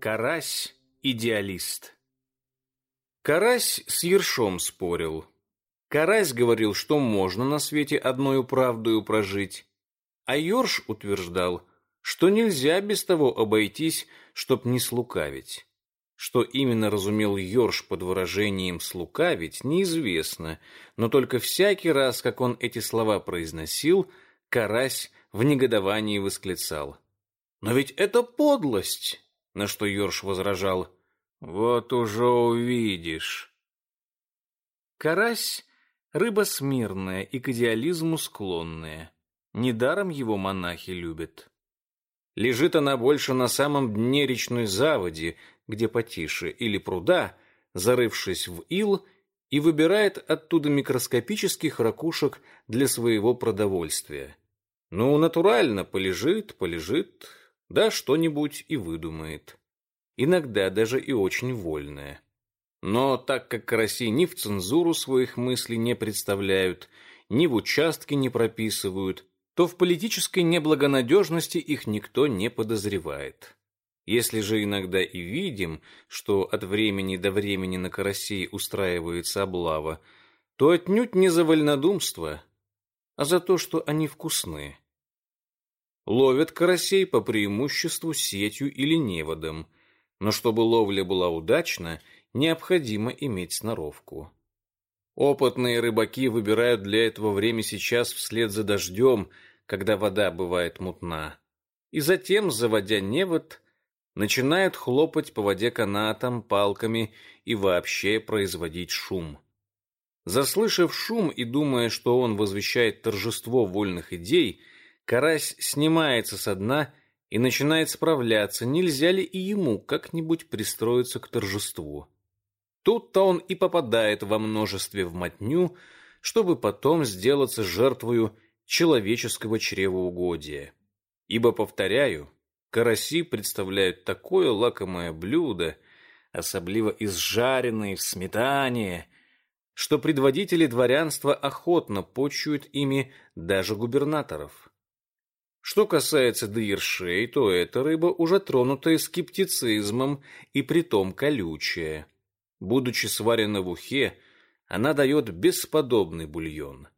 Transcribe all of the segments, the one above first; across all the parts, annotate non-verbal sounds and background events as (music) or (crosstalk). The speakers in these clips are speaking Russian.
Карась – идеалист. Карась с Ершом спорил. Карась говорил, что можно на свете одною правдою прожить, а Ёрш утверждал, что нельзя без того обойтись, чтоб не слукавить. Что именно разумел Ёрш под выражением «слукавить» неизвестно, но только всякий раз, как он эти слова произносил, Карась в негодовании восклицал. «Но ведь это подлость!» На что Йорш возражал «Вот уже увидишь». Карась — рыба смирная и к идеализму склонная. Недаром его монахи любят. Лежит она больше на самом дне речной заводи, где потише, или пруда, зарывшись в ил, и выбирает оттуда микроскопических ракушек для своего продовольствия. Ну, натурально, полежит, полежит, да что-нибудь и выдумает. Иногда даже и очень вольное. Но так как караси ни в цензуру своих мыслей не представляют, ни в участке не прописывают, то в политической неблагонадежности их никто не подозревает. Если же иногда и видим, что от времени до времени на карасей устраивается облава, то отнюдь не за вольнодумство, а за то, что они вкусные. Ловят карасей по преимуществу сетью или неводом, но чтобы ловля была удачна, необходимо иметь сноровку. Опытные рыбаки выбирают для этого время сейчас вслед за дождем, когда вода бывает мутна, и затем, заводя невод, начинают хлопать по воде канатом, палками и вообще производить шум. Заслышав шум и думая, что он возвещает торжество вольных идей, Карась снимается со дна и начинает справляться, нельзя ли и ему как-нибудь пристроиться к торжеству. Тут-то он и попадает во множестве в мотню, чтобы потом сделаться жертвою человеческого чревоугодия. Ибо, повторяю, караси представляют такое лакомое блюдо, особливо изжаренные в сметане, что предводители дворянства охотно почуют ими даже губернаторов. Что касается дыершей, то эта рыба уже тронутая скептицизмом и притом колючая. Будучи сварена в ухе, она дает бесподобный бульон.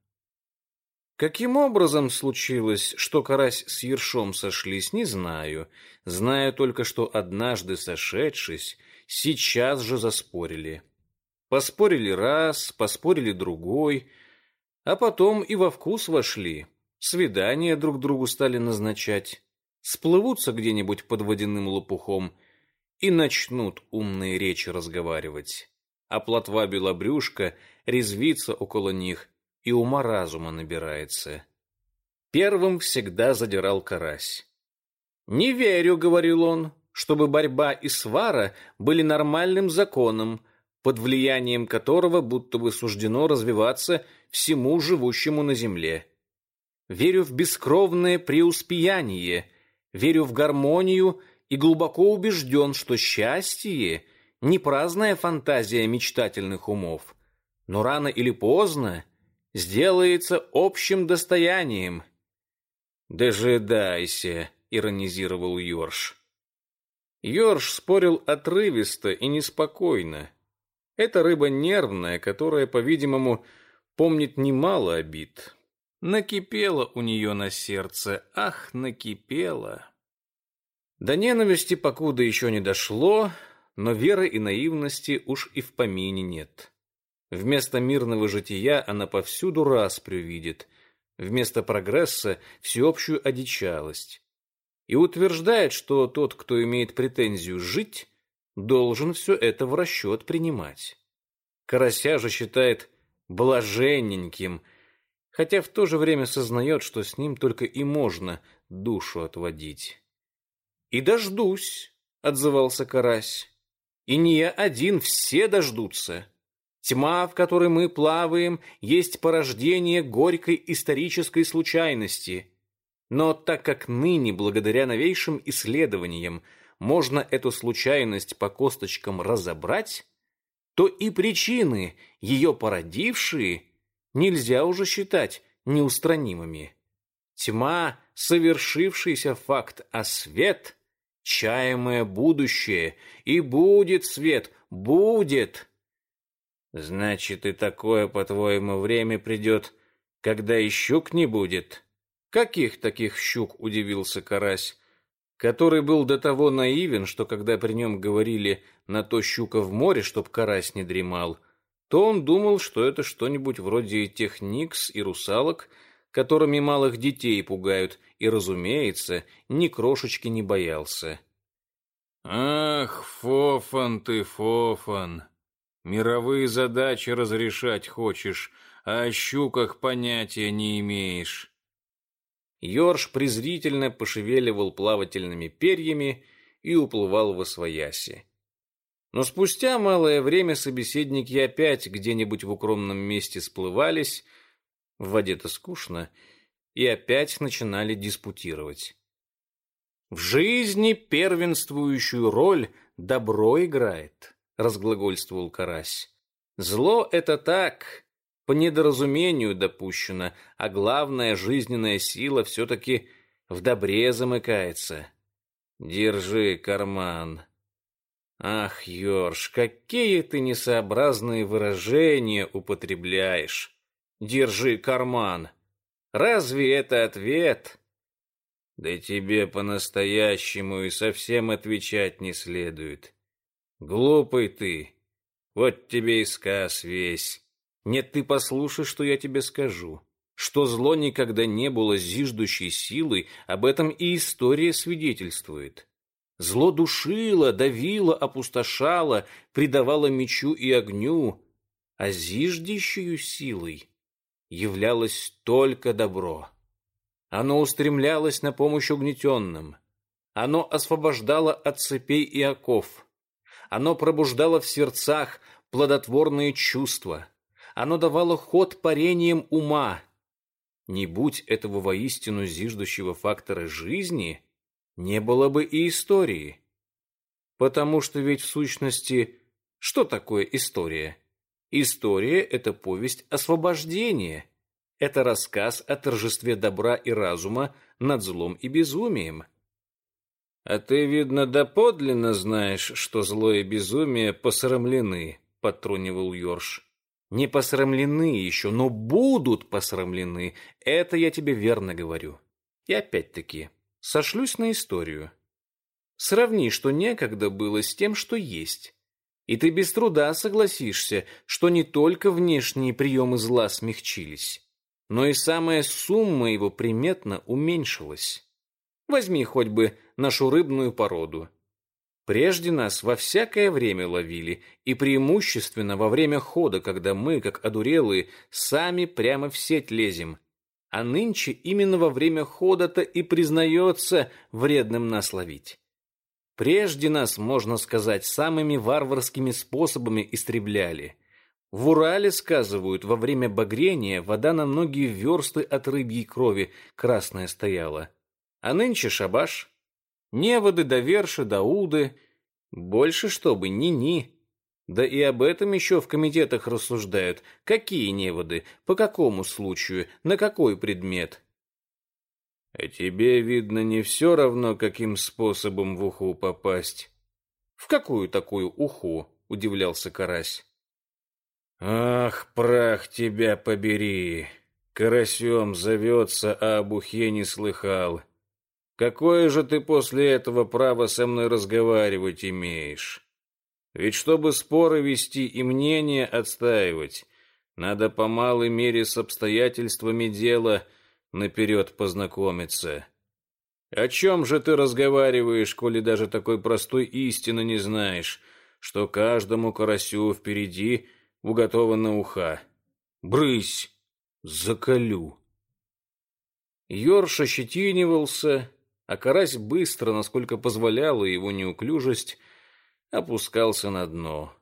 Каким образом случилось, что карась с ершом сошлись, не знаю. Знаю только, что однажды сошедшись, сейчас же заспорили. Поспорили раз, поспорили другой, а потом и во вкус вошли свидания друг другу стали назначать, сплывутся где-нибудь под водяным лопухом и начнут умные речи разговаривать. А плотва белобрюшка резвится около них и ума разума набирается. Первым всегда задирал карась. «Не верю», — говорил он, — «чтобы борьба и свара были нормальным законом, под влиянием которого будто бы суждено развиваться всему живущему на земле. Верю в бескровное преуспеяние, верю в гармонию и глубоко убежден, что счастье — не праздная фантазия мечтательных умов, но рано или поздно сделается общим достоянием. «Дожидайся», — иронизировал Йорш. Йорш спорил отрывисто и неспокойно. Это рыба нервная, которая, по-видимому, помнит немало обид. Накипело у нее на сердце, ах, накипело. До ненависти покуда еще не дошло, но веры и наивности уж и в помине нет. Вместо мирного жития она повсюду распрю видит, вместо прогресса — всеобщую одичалость. И утверждает, что тот, кто имеет претензию жить, должен все это в расчет принимать. Карася же считает блаженненьким — хотя в то же время сознает, что с ним только и можно душу отводить. «И дождусь», — отзывался Карась. «И не я один, все дождутся. Тьма, в которой мы плаваем, есть порождение горькой исторической случайности. Но так как ныне, благодаря новейшим исследованиям, можно эту случайность по косточкам разобрать, то и причины, ее породившие — нельзя уже считать неустранимыми. Тьма — совершившийся факт, а свет чаемое будущее, и будет свет, будет. Значит, и такое, по-твоему, время придет, когда и щук не будет? Каких таких щук, удивился Карась, который был до того наивен, что когда при нем говорили «на то щука в море, чтоб Карась не дремал», то он думал, что это что-нибудь вроде тех никс и русалок, которыми малых детей пугают, и, разумеется, ни крошечки не боялся. «Ах, Фофан ты, Фофан! Мировые задачи разрешать хочешь, а о щуках понятия не имеешь». Ёрш презрительно пошевеливал плавательными перьями и уплывал во свояси. Но спустя малое время собеседники опять где-нибудь в укромном месте сплывались, в воде-то скучно, и опять начинали диспутировать. В жизни первенствующую роль добро играет, разглагольствовал Карась. Зло это так, по недоразумению допущено, а главная жизненная сила все-таки в добре замыкается. Держи карман. Ах, Ёрш, какие ты несообразные выражения употребляешь. Держи карман. Разве это ответ? Да тебе по-настоящему и совсем отвечать не следует. Глупый ты. Вот тебе и сказ весь. Нет, ты послушай, что я тебе скажу. Что зло никогда не было зиждущей силой, об этом и история свидетельствует. Зло душило, давило, опустошало, придавало мечу и огню, а зиждущей силой являлось только добро. Оно устремлялось на помощь угнетенным. Оно освобождало от цепей и оков. Оно пробуждало в сердцах плодотворные чувства оно давало ход парениям ума. Не будь этого воистину зиждущего фактора жизни, не было бы и истории. Потому что ведь в сущности, что такое история? История — это повесть освобождения. Это рассказ о торжестве добра и разума над злом и безумием. А ты, видно, доподлинно знаешь, что зло и безумие посрамлены, — подтрунивал Йорш не посрамлены еще, но будут посрамлены. Это я тебе верно говорю. И опять-таки, сошлюсь на историю. Сравни, что некогда было с тем, что есть. И ты без труда согласишься, что не только внешние приемы зла смягчились, но и самая сумма его приметно уменьшилась. Возьми хоть бы нашу рыбную породу. Прежде нас во всякое время ловили, и преимущественно во время хода, когда мы, как одурелые, сами прямо в сеть лезем. А нынче именно во время хода-то и признается вредным нас ловить. Прежде нас, можно сказать, самыми варварскими способами истребляли. В Урале, сказывают, во время багрения вода на многие версты от рыбьей крови красная стояла. А нынче шабаш — Неводы до верши, до уды. Больше чтобы ни-ни. Да и об этом еще в комитетах рассуждают. Какие неводы, по какому случаю, на какой предмет. А тебе, видно, не все равно, каким способом в уху попасть. В какую такую уху? Удивлялся Карась. Ах, прах тебя побери! Карасем зовется, а об ухе не слыхал. Какое же ты после этого право со мной разговаривать имеешь? Ведь чтобы споры вести и мнения отстаивать, надо по малой мере с обстоятельствами дела наперед познакомиться. О чем же ты разговариваешь, коли даже такой простой истины не знаешь, что каждому карасю впереди уготована уха? Брысь, заколю. Ёрш ощетинивался, а карась быстро, насколько позволяла его неуклюжесть, опускался на дно.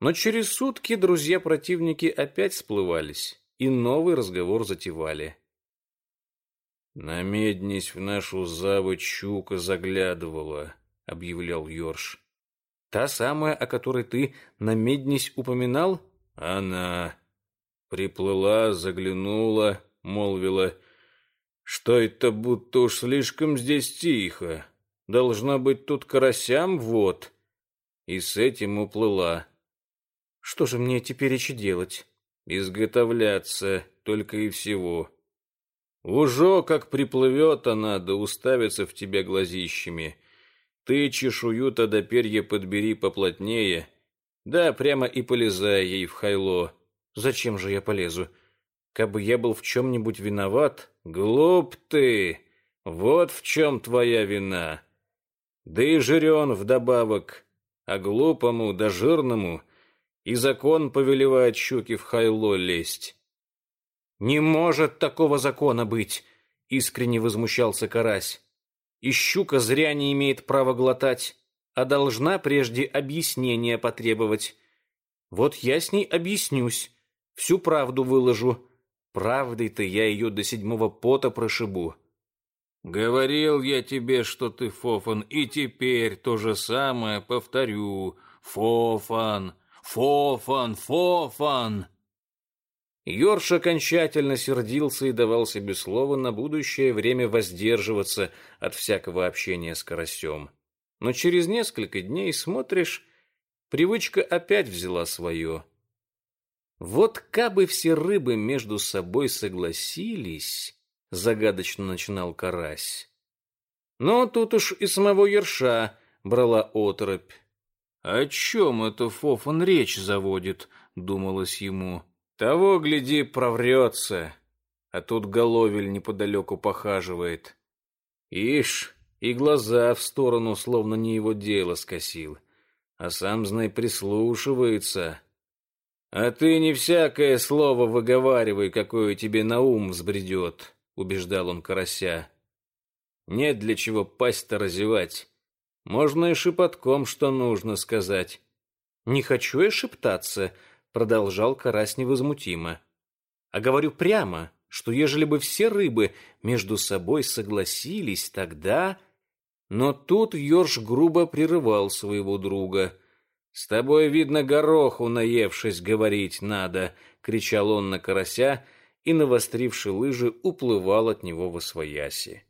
Но через сутки друзья-противники опять сплывались, и новый разговор затевали. «Намеднись в нашу заводь щука заглядывала», — объявлял Ёрш. «Та самая, о которой ты намеднись упоминал?» «Она приплыла, заглянула, молвила — что это будто уж слишком здесь тихо. Должно быть, тут карасям вот. И с этим уплыла. Что же мне теперь еще делать? Изготовляться только и всего. Уже как приплывет она, да уставится в тебя глазищами. Ты чешую-то до перья подбери поплотнее. Да, прямо и полезай ей в хайло. Зачем же я полезу? Кабы я был в чем-нибудь виноват... Глуп ты! Вот в чем твоя вина. Да и жирен вдобавок. А глупому да жирному и закон повелевает щуки в хайло лезть. «Не может такого закона быть!» — искренне возмущался Карась. «И щука зря не имеет права глотать, а должна прежде объяснения потребовать. Вот я с ней объяснюсь, всю правду выложу. Правдой-то я ее до седьмого пота прошибу». «Говорил я тебе, что ты Фофан, и теперь то же самое повторю. Фофан, Фофан, Фофан!» Йорш окончательно сердился и давал себе слово на будущее время воздерживаться от всякого общения с карасем. Но через несколько дней, смотришь, привычка опять взяла свое. Вот кабы все рыбы между собой согласились, загадочно начинал карась. Но тут уж и самого ерша брала оторопь. «О чем это Фофан речь заводит?» — думалось ему. Того, гляди, проврется, а тут Головель неподалеку похаживает. Ишь, и глаза в сторону, словно не его дело, скосил, а сам, знай, прислушивается. А ты не всякое слово выговаривай, какое тебе на ум взбредет, убеждал он карася. Нет для чего пасть-то разевать. Можно и шепотком, что нужно сказать. Не хочу я шептаться, — продолжал Карась невозмутимо. А говорю прямо, что ежели бы все рыбы между собой согласились, тогда... Но тут Ёрш грубо прерывал своего друга. «С тобой, видно, гороху наевшись, говорить надо!» — кричал он на карася и, навостривши лыжи, уплывал от него во свояси.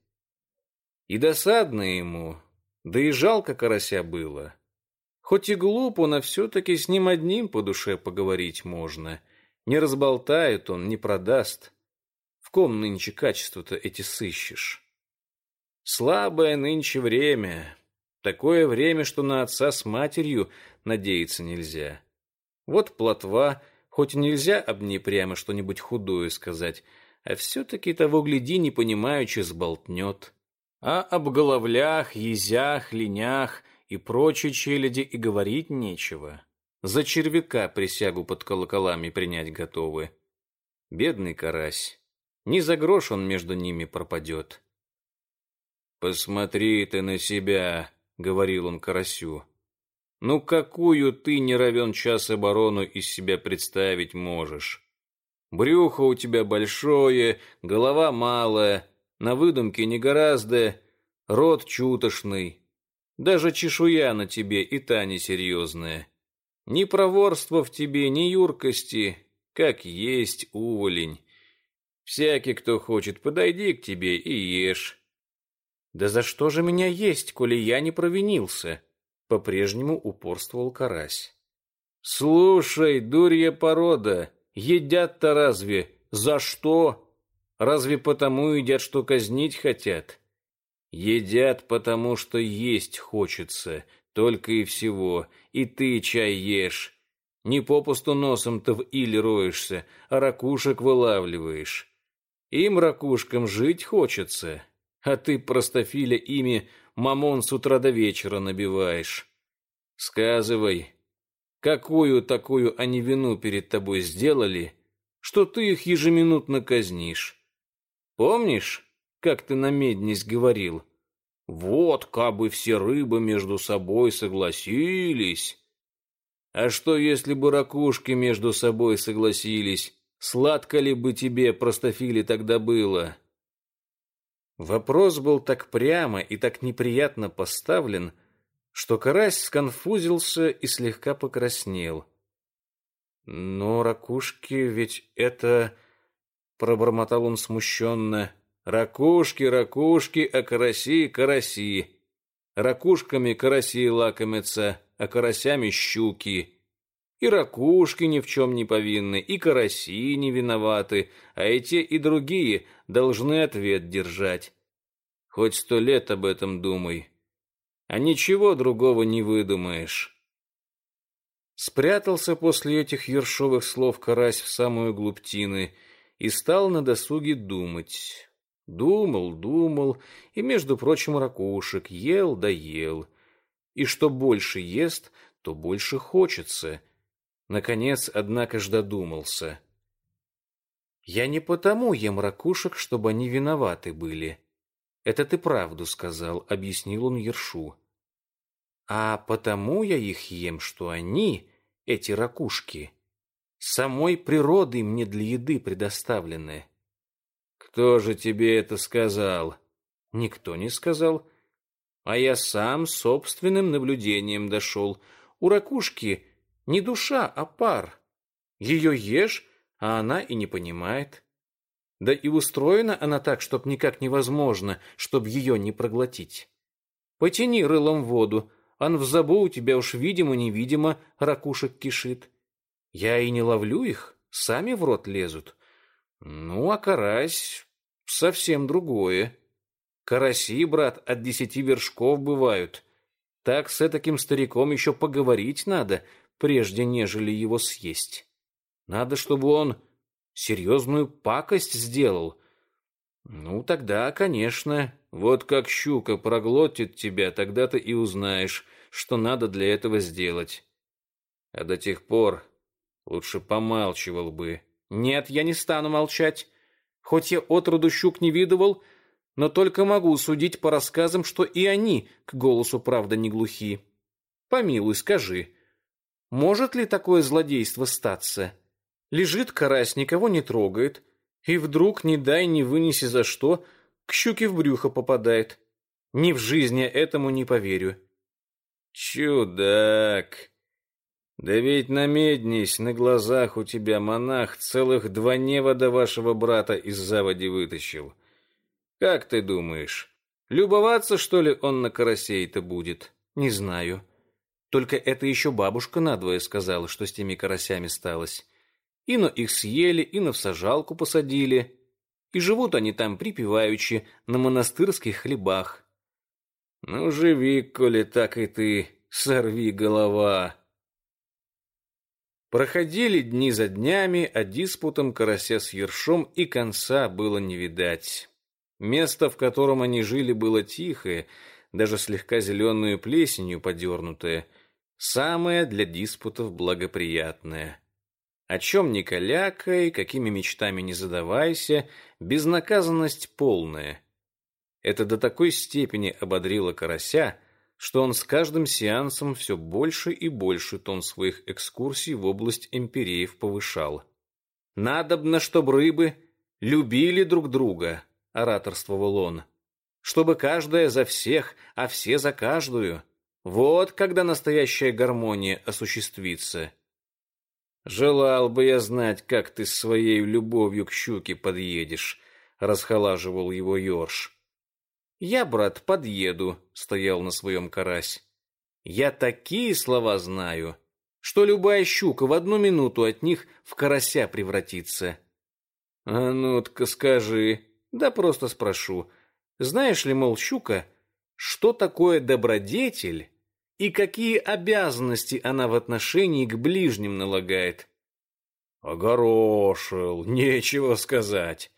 И досадно ему, да и жалко карася было. Хоть и глупо, но все-таки с ним одним по душе поговорить можно. Не разболтает он, не продаст. В ком нынче качество-то эти сыщешь? Слабое нынче время. Такое время, что на отца с матерью надеяться нельзя. Вот плотва, хоть нельзя об ней прямо что-нибудь худое сказать, а все-таки того, гляди, не понимаючи, сболтнет. А об головлях, езях, линях и прочей челяди и говорить нечего. За червяка присягу под колоколами принять готовы. Бедный карась. Ни за грош он между ними пропадет. «Посмотри ты на себя», — говорил он карасю. «Ну какую ты не равен час оборону из себя представить можешь? Брюхо у тебя большое, голова малая, на выдумке не гораздо, рот чутошный, даже чешуя на тебе и та несерьезная. Ни проворства в тебе, ни юркости, как есть уволень. Всякий, кто хочет, подойди к тебе и ешь. Да за что же меня есть, коли я не провинился? По-прежнему упорствовал карась. Слушай, дурья порода, едят-то разве? За что? Разве потому едят, что казнить хотят? Едят, потому что есть хочется, только и всего. И ты чай ешь. Не попусту носом-то в иль роешься, а ракушек вылавливаешь. Им, ракушкам, жить хочется, а ты, простофиля, ими мамон с утра до вечера набиваешь. Сказывай, какую такую они вину перед тобой сделали, что ты их ежеминутно казнишь? Помнишь, как ты на меднись говорил. Вот, кабы все рыбы между собой согласились. А что, если бы ракушки между собой согласились? Сладко ли бы тебе, простофили, тогда было? Вопрос был так прямо и так неприятно поставлен, что карась сконфузился и слегка покраснел. «Но ракушки ведь это...» — пробормотал он смущенно. Ракушки, ракушки, а караси, караси. Ракушками караси лакомятся, а карасями щуки. И ракушки ни в чем не повинны, и караси не виноваты, а и те, и другие должны ответ держать. Хоть сто лет об этом думай, а ничего другого не выдумаешь. Спрятался после этих ершовых слов карась в самую глубтины и стал на досуге думать. Думал, думал, и, между прочим, ракушек ел да ел. И что больше ест, то больше хочется. Наконец, однако ж додумался. Я не потому ем ракушек, чтобы они виноваты были. Это ты правду сказал, объяснил он Ершу. А потому я их ем, что они эти ракушки, самой природой мне для еды предоставлены. Кто же тебе это сказал? Никто не сказал. А я сам собственным наблюдением дошел. У ракушки не душа, а пар. Ее ешь, а она и не понимает. Да и устроена она так, чтоб никак невозможно, чтоб ее не проглотить. Потяни рылом воду, Ан в забу у тебя уж видимо-невидимо ракушек кишит. Я и не ловлю их, сами в рот лезут. Ну, а карась — совсем другое. Караси, брат, от десяти вершков бывают. Так с таким стариком еще поговорить надо, прежде нежели его съесть. Надо, чтобы он серьезную пакость сделал. Ну, тогда, конечно, вот как щука проглотит тебя, тогда ты и узнаешь, что надо для этого сделать. А до тех пор лучше помалчивал бы. Нет, я не стану молчать. Хоть я отроду щук не видывал, но только могу судить по рассказам, что и они к голосу правда не глухи. Помилуй, скажи, может ли такое злодейство статься? Лежит карась, никого не трогает, и вдруг, не дай, не вынеси за что, к щуке в брюхо попадает. Ни в жизни этому не поверю. Чудак! Да ведь намеднись, на глазах у тебя монах целых два невода вашего брата из заводи вытащил. Как ты думаешь, любоваться, что ли, он на карасей-то будет? Не знаю. Только это еще бабушка надвое сказала, что с теми карасями сталось. Ино их съели, ино в сажалку посадили. И живут они там припеваючи на монастырских хлебах. Ну, живи, коли так и ты, сорви голова. Проходили дни за днями, а диспутом карася с ершом и конца было не видать. Место, в котором они жили, было тихое, даже слегка зеленую плесенью подернутое, самое для диспутов благоприятное. О чем ни калякай, какими мечтами не задавайся, безнаказанность полная — это до такой степени ободрило карася, что он с каждым сеансом все больше и больше тон своих экскурсий в область империев повышал. «Надобно, чтобы рыбы любили друг друга», — ораторствовал он, «чтобы каждая за всех, а все за каждую. Вот когда настоящая гармония осуществится». «Желал бы я знать, как ты с своей любовью к щуке подъедешь», — расхолаживал его Йорш. «Я, брат, подъеду», — стоял на своем карась. «Я такие слова знаю, что любая щука в одну минуту от них в карася превратится». «А ну-ка скажи, да просто спрошу, знаешь ли, мол, щука, что такое добродетель и какие обязанности она в отношении к ближним налагает?» «Огорошил, (laughs) нечего сказать».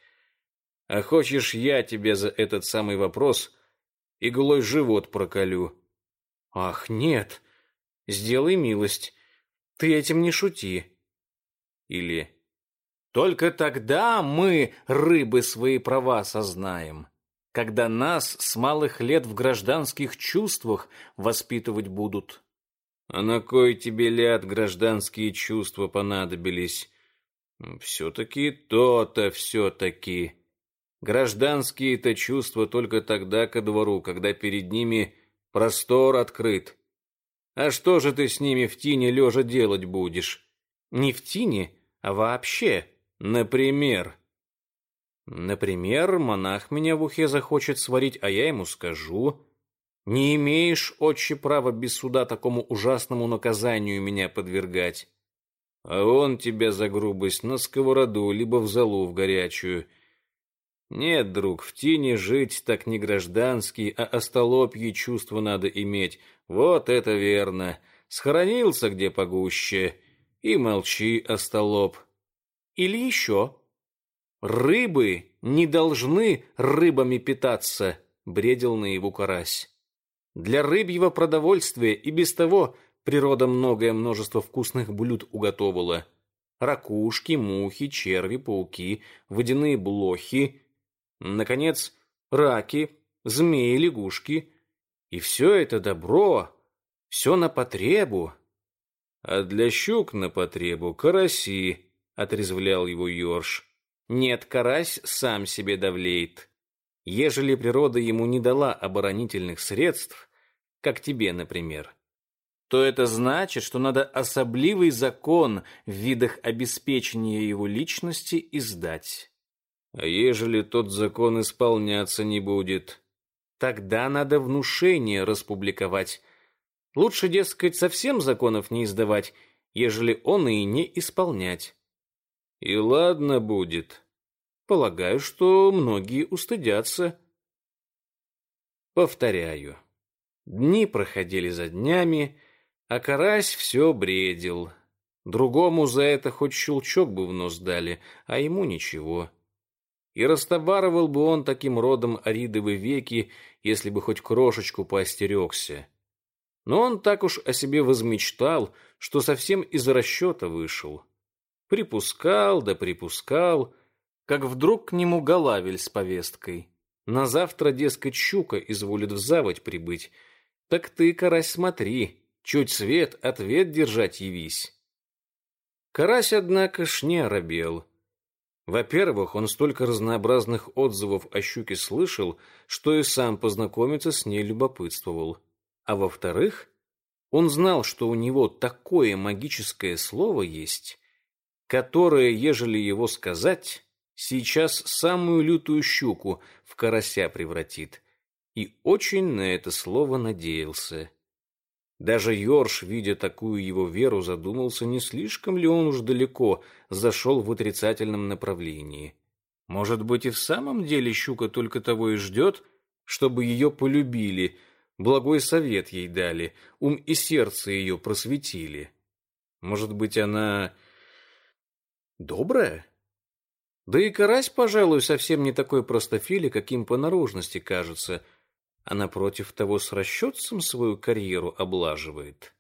А хочешь, я тебе за этот самый вопрос иглой живот проколю? Ах, нет. Сделай милость. Ты этим не шути. Или только тогда мы, рыбы, свои права сознаем, когда нас с малых лет в гражданских чувствах воспитывать будут. А на кой тебе ляд гражданские чувства понадобились? Все-таки то-то все-таки. Гражданские-то чувства только тогда ко двору, когда перед ними простор открыт. А что же ты с ними в тине лежа делать будешь? Не в тине, а вообще. Например. Например, монах меня в ухе захочет сварить, а я ему скажу. Не имеешь, отче, права без суда такому ужасному наказанию меня подвергать. А он тебя за грубость на сковороду, либо в залу в горячую. Нет, друг, в тени жить так не гражданский, а остолопьи чувства надо иметь. Вот это верно. Схоронился где погуще. И молчи, остолоп. Или еще. Рыбы не должны рыбами питаться, бредил наяву карась. Для рыбьего продовольствия и без того природа многое множество вкусных блюд уготовила. Ракушки, мухи, черви, пауки, водяные блохи, наконец, раки, змеи, лягушки. И все это добро, все на потребу. А для щук на потребу караси, отрезвлял его Ёрш. Нет, карась сам себе давлеет. Ежели природа ему не дала оборонительных средств, как тебе, например, то это значит, что надо особливый закон в видах обеспечения его личности издать. А ежели тот закон исполняться не будет? Тогда надо внушение распубликовать. Лучше, дескать, совсем законов не издавать, ежели он и не исполнять. И ладно будет. Полагаю, что многие устыдятся. Повторяю. Дни проходили за днями, а карась все бредил. Другому за это хоть щелчок бы в нос дали, а ему ничего. И растобаровал бы он таким родом аридовы веки, если бы хоть крошечку поостерегся. Но он так уж о себе возмечтал, что совсем из расчета вышел. Припускал да припускал, как вдруг к нему Голавель с повесткой. На завтра, дескать, щука изволит в заводь прибыть. Так ты, карась, смотри, чуть свет, ответ держать явись. Карась, однако ж, не оробел. Во-первых, он столько разнообразных отзывов о щуке слышал, что и сам познакомиться с ней любопытствовал. А во-вторых, он знал, что у него такое магическое слово есть, которое, ежели его сказать, сейчас самую лютую щуку в карася превратит, и очень на это слово надеялся. Даже Йорш, видя такую его веру, задумался, не слишком ли он уж далеко зашел в отрицательном направлении. Может быть, и в самом деле щука только того и ждет, чтобы ее полюбили, благой совет ей дали, ум и сердце ее просветили. Может быть, она Добрая? Да и карась, пожалуй, совсем не такой простофили, каким по наружности кажется, а напротив того с расчетцем свою карьеру облаживает.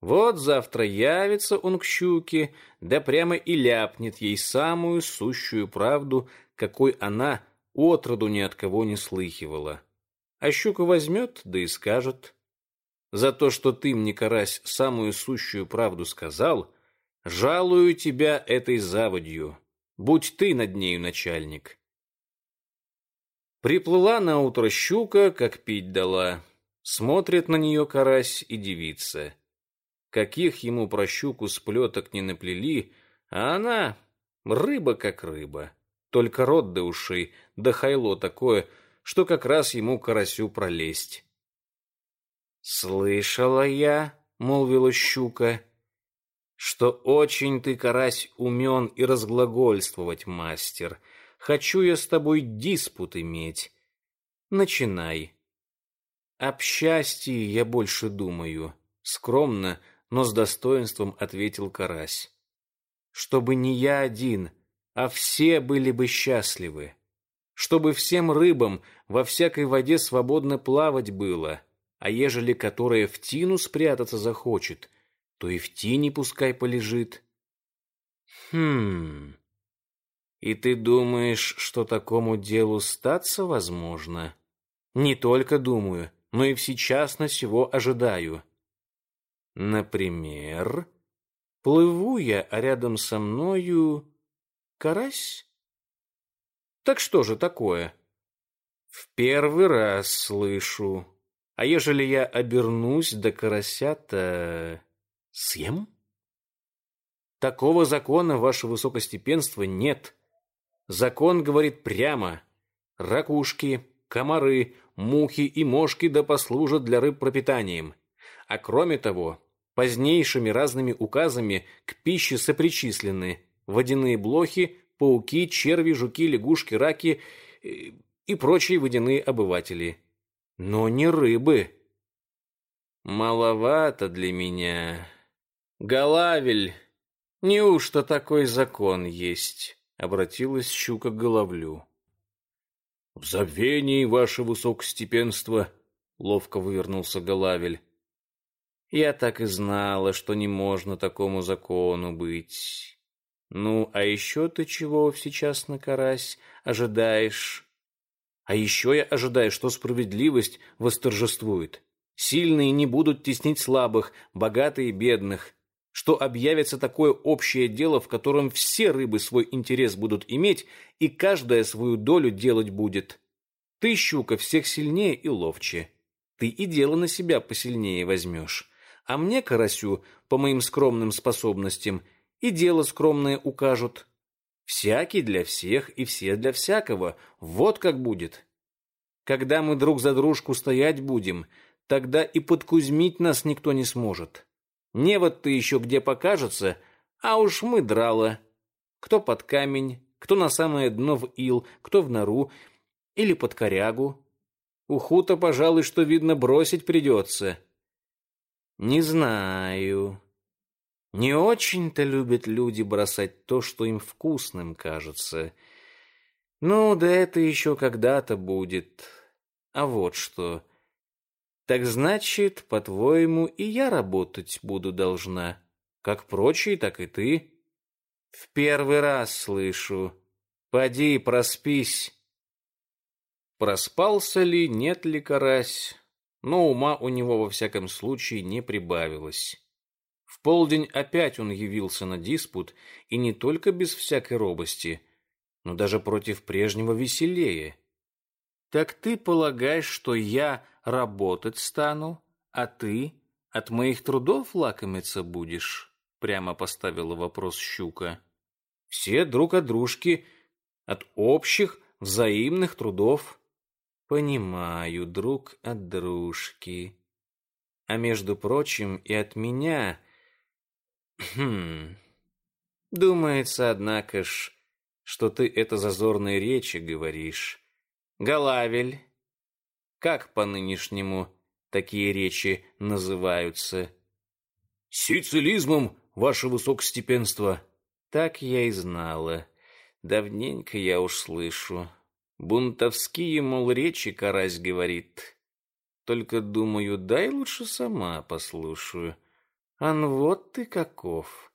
Вот завтра явится он к щуке, да прямо и ляпнет ей самую сущую правду, какой она отроду ни от кого не слыхивала. А щука возьмет, да и скажет. За то, что ты мне, карась, самую сущую правду сказал, Жалую тебя этой заводью. Будь ты над нею начальник. Приплыла на утро щука, как пить дала. Смотрит на нее карась и девица. Каких ему про щуку сплеток не наплели, а она рыба как рыба. Только рот до ушей, да хайло такое, что как раз ему карасю пролезть. «Слышала я», — молвила щука, — что очень ты, карась, умен и разглагольствовать, мастер. Хочу я с тобой диспут иметь. Начинай. Об счастье я больше думаю. Скромно, но с достоинством ответил карась. Чтобы не я один, а все были бы счастливы. Чтобы всем рыбам во всякой воде свободно плавать было, а ежели которая в тину спрятаться захочет — то и в тени пускай полежит. Хм. И ты думаешь, что такому делу статься возможно? Не только думаю, но и сейчас на сего ожидаю. Например, плыву я, а рядом со мною карась? Так что же такое? В первый раз слышу. А ежели я обернусь до карася-то... Съем? Такого закона, ваше высокостепенство, нет. Закон говорит прямо. Ракушки, комары, мухи и мошки да послужат для рыб пропитанием. А кроме того, позднейшими разными указами к пище сопричислены водяные блохи, пауки, черви, жуки, лягушки, раки э, и прочие водяные обыватели. Но не рыбы. Маловато для меня. Голавель, неужто такой закон есть? Обратилась щука к головлю. В забвении, ваше высокостепенство, ловко вывернулся Голавель. Я так и знала, что не можно такому закону быть. Ну, а еще ты чего сейчас на карась ожидаешь? А еще я ожидаю, что справедливость восторжествует. Сильные не будут теснить слабых, богатые бедных. Что объявится такое общее дело, в котором все рыбы свой интерес будут иметь, и каждая свою долю делать будет. Ты, щука, всех сильнее и ловче. Ты и дело на себя посильнее возьмешь. А мне, карасю, по моим скромным способностям, и дело скромное укажут. Всякий для всех и все для всякого. Вот как будет. Когда мы друг за дружку стоять будем, тогда и подкузмить нас никто не сможет. Не вот ты еще где покажется, а уж мы драла. Кто под камень, кто на самое дно в ил, кто в нору или под корягу. Уху-то, пожалуй, что, видно, бросить придется. Не знаю. Не очень-то любят люди бросать то, что им вкусным кажется. Ну, да это еще когда-то будет. А вот что. Так значит, по-твоему, и я работать буду должна. Как прочие, так и ты. В первый раз слышу. Поди, проспись. Проспался ли, нет ли карась, но ума у него во всяком случае не прибавилось. В полдень опять он явился на диспут, и не только без всякой робости, но даже против прежнего веселее. «Так ты полагаешь, что я работать стану, а ты от моих трудов лакомиться будешь?» Прямо поставила вопрос Щука. «Все друг от дружки, от общих, взаимных трудов». «Понимаю, друг от дружки. А между прочим, и от меня Хм. Думается, однако ж, что ты это зазорные речи говоришь. Галавель. Как по-нынешнему такие речи называются? Сицилизмом, ваше высокостепенство. Так я и знала. Давненько я уж слышу. Бунтовские, мол, речи карась говорит. Только думаю, дай лучше сама послушаю. Ан вот ты каков.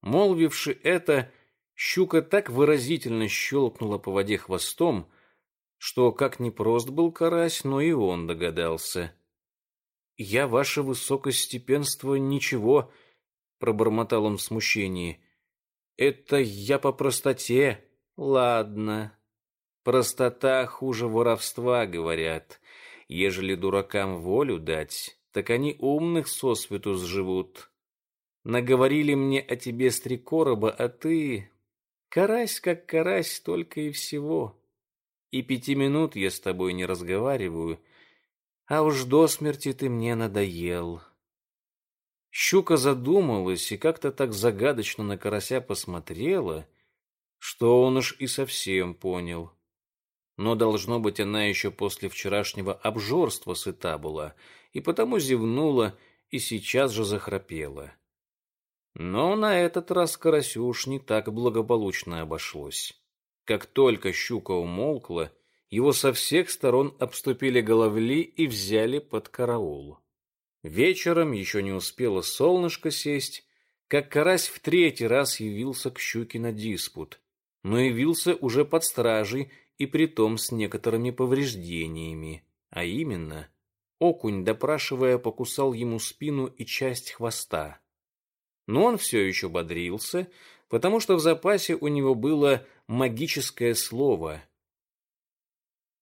Молвивши это, щука так выразительно щелкнула по воде хвостом, что как не прост был карась, но и он догадался. «Я, ваше высокостепенство, ничего», — пробормотал он в смущении. «Это я по простоте». «Ладно. Простота хуже воровства, говорят. Ежели дуракам волю дать, так они умных сосвету сживут. Наговорили мне о тебе с три короба, а ты... Карась как карась, только и всего. И пяти минут я с тобой не разговариваю, а уж до смерти ты мне надоел. Щука задумалась и как-то так загадочно на карася посмотрела, что он уж и совсем понял. Но, должно быть, она еще после вчерашнего обжорства сыта была — и потому зевнула и сейчас же захрапела. Но на этот раз Карасюш не так благополучно обошлось. Как только щука умолкла, его со всех сторон обступили головли и взяли под караул. Вечером еще не успело солнышко сесть, как карась в третий раз явился к щуке на диспут, но явился уже под стражей и притом с некоторыми повреждениями, а именно Окунь, допрашивая, покусал ему спину и часть хвоста. Но он все еще бодрился, потому что в запасе у него было магическое слово.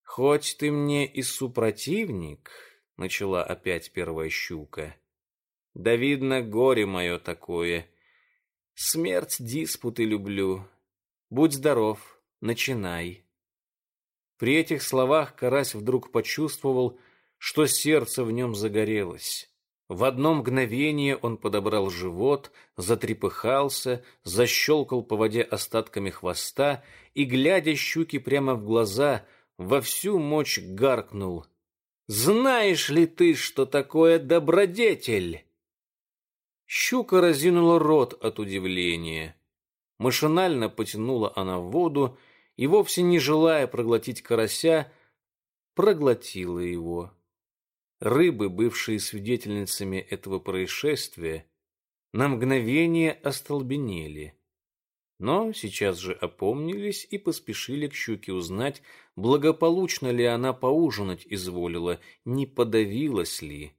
«Хоть ты мне и супротивник», — начала опять первая щука, — «да видно горе мое такое. Смерть диспуты люблю. Будь здоров, начинай». При этих словах Карась вдруг почувствовал, что сердце в нем загорелось. В одно мгновение он подобрал живот, затрепыхался, защелкал по воде остатками хвоста и, глядя щуки прямо в глаза, во всю мощь гаркнул. «Знаешь ли ты, что такое добродетель?» Щука разинула рот от удивления. Машинально потянула она в воду и, вовсе не желая проглотить карася, проглотила его. Рыбы, бывшие свидетельницами этого происшествия, на мгновение остолбенели. Но сейчас же опомнились и поспешили к щуке узнать, благополучно ли она поужинать изволила, не подавилась ли.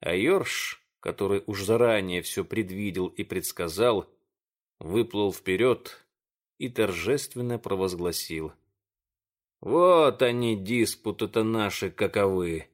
А Йорш, который уж заранее все предвидел и предсказал, выплыл вперед и торжественно провозгласил. «Вот они, диспуты-то наши каковы!